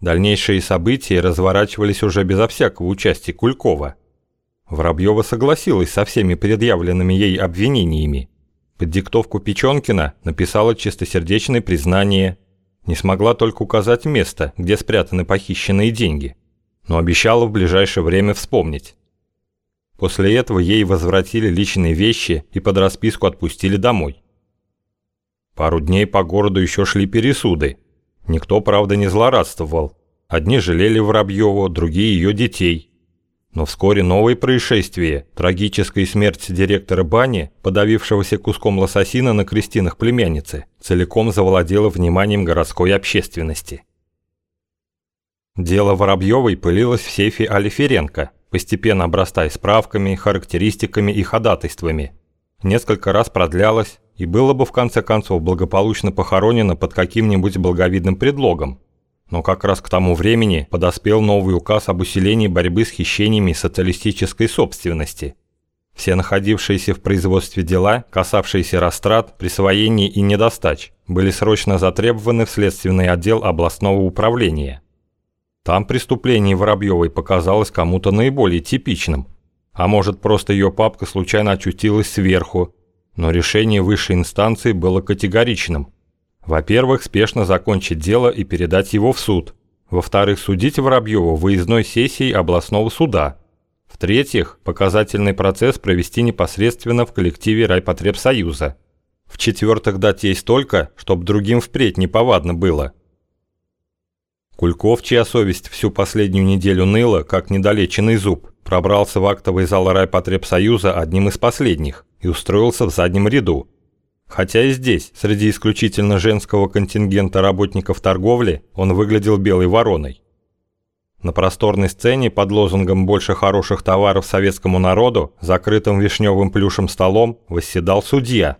Дальнейшие события разворачивались уже безо всякого участия Кулькова. Воробьева согласилась со всеми предъявленными ей обвинениями. Под диктовку Печенкина написала чистосердечное признание, не смогла только указать место, где спрятаны похищенные деньги, но обещала в ближайшее время вспомнить. После этого ей возвратили личные вещи и под расписку отпустили домой. Пару дней по городу еще шли пересуды. Никто, правда, не злорадствовал. Одни жалели Воробьеву, другие ее детей. Но вскоре новые происшествия, трагическая смерть директора бани, подавившегося куском лососина на крестинах племянницы, целиком завладела вниманием городской общественности. Дело Воробьевой пылилось в сейфе Алиференко, постепенно обрастая справками, характеристиками и ходатайствами. Несколько раз продлялось, и было бы в конце концов благополучно похоронено под каким-нибудь благовидным предлогом. Но как раз к тому времени подоспел новый указ об усилении борьбы с хищениями социалистической собственности. Все находившиеся в производстве дела, касавшиеся растрат, присвоений и недостач, были срочно затребованы в следственный отдел областного управления. Там преступление Воробьевой показалось кому-то наиболее типичным. А может, просто ее папка случайно очутилась сверху, но решение высшей инстанции было категоричным. Во-первых, спешно закончить дело и передать его в суд. Во-вторых, судить Воробьева выездной сессией областного суда. В-третьих, показательный процесс провести непосредственно в коллективе Райпотребсоюза. В-четвертых, дать ей столько, чтобы другим впредь неповадно было. Кульков, чья совесть всю последнюю неделю ныла, как недолеченный зуб, пробрался в актовый зал Райпотребсоюза одним из последних и устроился в заднем ряду. Хотя и здесь, среди исключительно женского контингента работников торговли, он выглядел белой вороной. На просторной сцене под лозунгом «Больше хороших товаров советскому народу» закрытым вишневым плюшем столом восседал судья.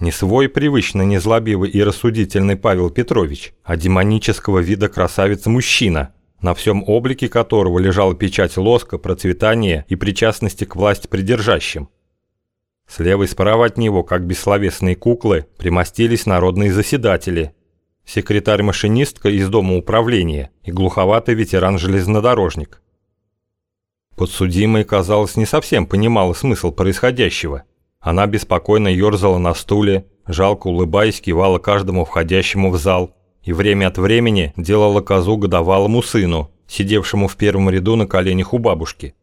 Не свой привычно незлобивый и рассудительный Павел Петрович, а демонического вида красавец-мужчина, на всем облике которого лежала печать лоска, процветания и причастности к власти придержащим. Слева и справа от него, как бессловесные куклы, примостились народные заседатели. Секретарь-машинистка из дома управления и глуховатый ветеран-железнодорожник. Подсудимая, казалось, не совсем понимала смысл происходящего. Она беспокойно ерзала на стуле, жалко улыбаясь, кивала каждому входящему в зал и время от времени делала козу годовалому сыну, сидевшему в первом ряду на коленях у бабушки.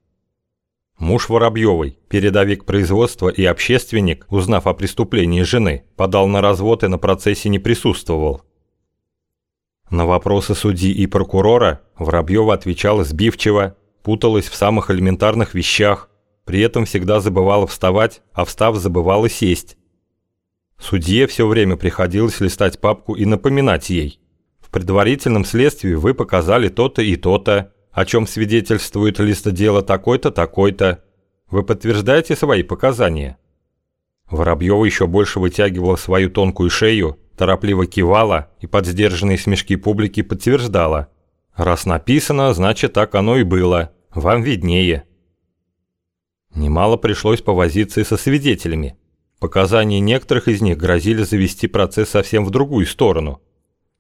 Муж Воробьевой, передовик производства и общественник, узнав о преступлении жены, подал на развод и на процессе не присутствовал. На вопросы судьи и прокурора Воробьева отвечала сбивчиво, путалась в самых элементарных вещах, при этом всегда забывала вставать, а встав забывала сесть. Судье все время приходилось листать папку и напоминать ей. В предварительном следствии вы показали то-то и то-то, о чем свидетельствует листодела такой-то, такой-то. Вы подтверждаете свои показания?» Воробьева еще больше вытягивала свою тонкую шею, торопливо кивала и под сдержанные смешки публики подтверждала. «Раз написано, значит так оно и было. Вам виднее». Немало пришлось повозиться и со свидетелями. Показания некоторых из них грозили завести процесс совсем в другую сторону –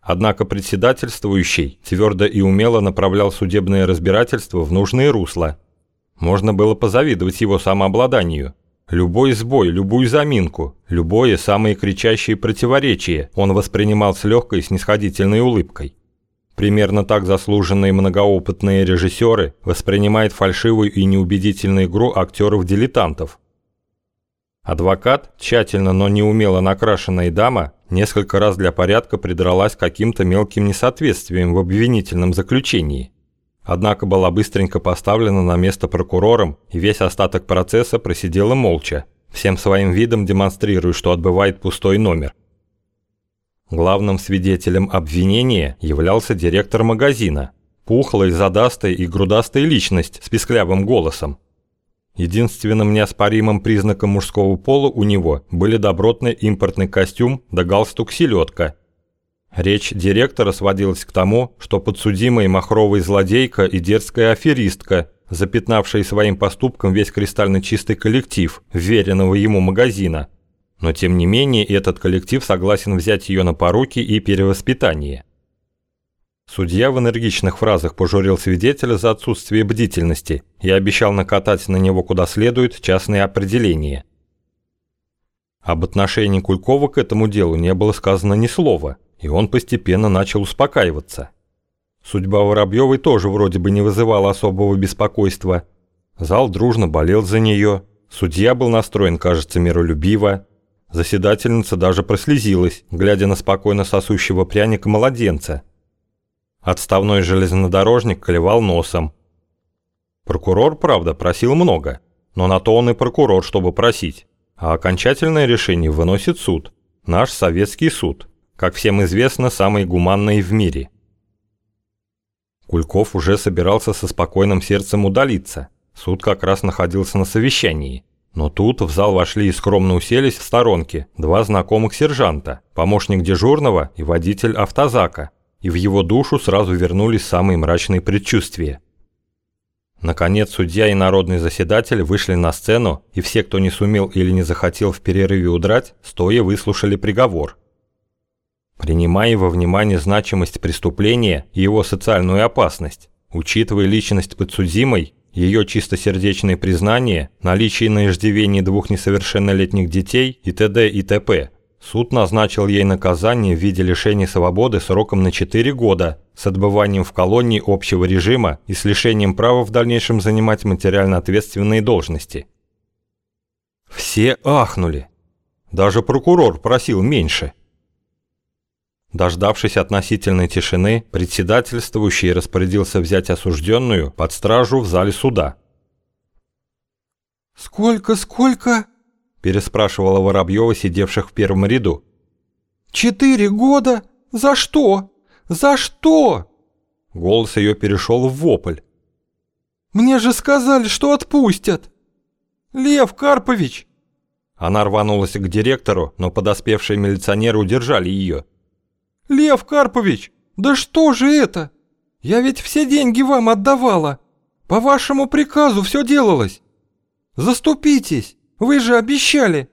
Однако председательствующий твердо и умело направлял судебное разбирательство в нужные русла. Можно было позавидовать его самообладанию. Любой сбой, любую заминку, любое самое кричащее противоречие он воспринимал с легкой снисходительной улыбкой. Примерно так заслуженные многоопытные режиссеры воспринимают фальшивую и неубедительную игру актеров-дилетантов. Адвокат, тщательно, но неумело накрашенная дама, несколько раз для порядка придралась каким-то мелким несоответствием в обвинительном заключении. Однако была быстренько поставлена на место прокурором и весь остаток процесса просидела молча, всем своим видом демонстрируя, что отбывает пустой номер. Главным свидетелем обвинения являлся директор магазина, пухлая, задастая и грудастая личность с писклявым голосом, Единственным неоспоримым признаком мужского пола у него были добротный импортный костюм да галстук-селедка. Речь директора сводилась к тому, что подсудимая махровая злодейка и дерзкая аферистка, запятнавшая своим поступком весь кристально чистый коллектив веренного ему магазина. Но тем не менее этот коллектив согласен взять ее на поруки и перевоспитание. Судья в энергичных фразах пожурил свидетеля за отсутствие бдительности и обещал накатать на него куда следует частные определения. Об отношении Кулькова к этому делу не было сказано ни слова, и он постепенно начал успокаиваться. Судьба Воробьевой тоже вроде бы не вызывала особого беспокойства. Зал дружно болел за нее, судья был настроен, кажется, миролюбиво, заседательница даже прослезилась, глядя на спокойно сосущего пряника младенца – Отставной железнодорожник клевал носом. Прокурор, правда, просил много, но на то он и прокурор, чтобы просить. А окончательное решение выносит суд, наш советский суд, как всем известно, самый гуманный в мире. Кульков уже собирался со спокойным сердцем удалиться. Суд как раз находился на совещании. Но тут в зал вошли и скромно уселись в сторонке два знакомых сержанта, помощник дежурного и водитель автозака, и в его душу сразу вернулись самые мрачные предчувствия. Наконец судья и народный заседатель вышли на сцену, и все, кто не сумел или не захотел в перерыве удрать, стоя выслушали приговор. Принимая во внимание значимость преступления и его социальную опасность, учитывая личность подсудимой, ее чистосердечные признания, наличие на иждивении двух несовершеннолетних детей и т.д. и т.п., Суд назначил ей наказание в виде лишения свободы сроком на 4 года с отбыванием в колонии общего режима и с лишением права в дальнейшем занимать материально ответственные должности. Все ахнули. Даже прокурор просил меньше. Дождавшись относительной тишины, председательствующий распорядился взять осужденную под стражу в зале суда. «Сколько, сколько?» Переспрашивала Воробьева, сидевших в первом ряду. «Четыре года? За что? За что?» Голос ее перешел в вопль. «Мне же сказали, что отпустят! Лев Карпович!» Она рванулась к директору, но подоспевшие милиционеры удержали ее. «Лев Карпович, да что же это? Я ведь все деньги вам отдавала. По вашему приказу все делалось. Заступитесь!» Вы же обещали!»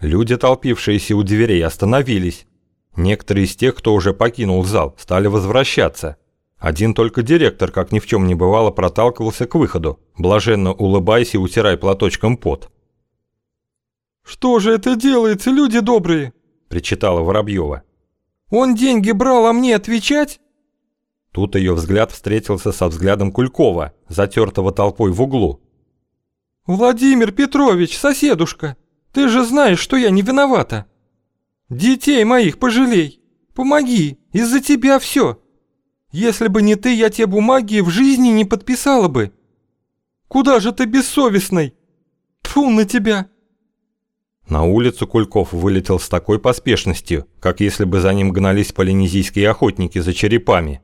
Люди, толпившиеся у дверей, остановились. Некоторые из тех, кто уже покинул зал, стали возвращаться. Один только директор, как ни в чем не бывало, проталкивался к выходу, блаженно улыбаясь и утирая платочком пот. «Что же это делается, люди добрые?» – причитала Воробьева. «Он деньги брал, а мне отвечать?» Тут ее взгляд встретился со взглядом Кулькова, затертого толпой в углу. «Владимир Петрович, соседушка, ты же знаешь, что я не виновата. Детей моих пожалей, помоги, из-за тебя все. Если бы не ты, я те бумаги в жизни не подписала бы. Куда же ты бессовестный? Тьфу на тебя!» На улицу Кульков вылетел с такой поспешностью, как если бы за ним гнались полинезийские охотники за черепами.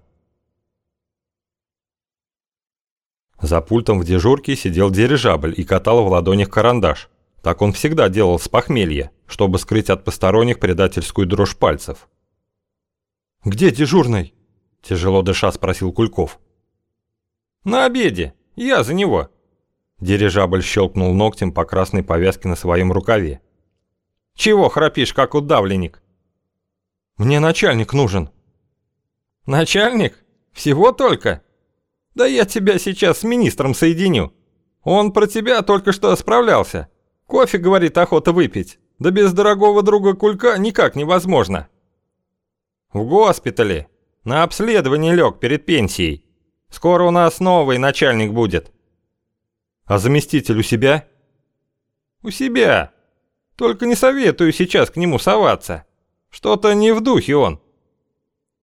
За пультом в дежурке сидел дирижабль и катал в ладонях карандаш. Так он всегда делал с похмелья, чтобы скрыть от посторонних предательскую дрожь пальцев. «Где дежурный?» – тяжело дыша спросил Кульков. «На обеде. Я за него». Дирижабль щелкнул ногтем по красной повязке на своем рукаве. «Чего храпишь, как удавленник?» «Мне начальник нужен». «Начальник? Всего только?» Да я тебя сейчас с министром соединю. Он про тебя только что справлялся. Кофе, говорит, охота выпить. Да без дорогого друга Кулька никак невозможно. В госпитале. На обследование лег перед пенсией. Скоро у нас новый начальник будет. А заместитель у себя? У себя. Только не советую сейчас к нему соваться. Что-то не в духе он.